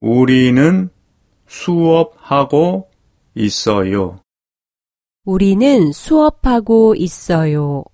우리는 수업하고 있어요. 우리는 수업하고 있어요.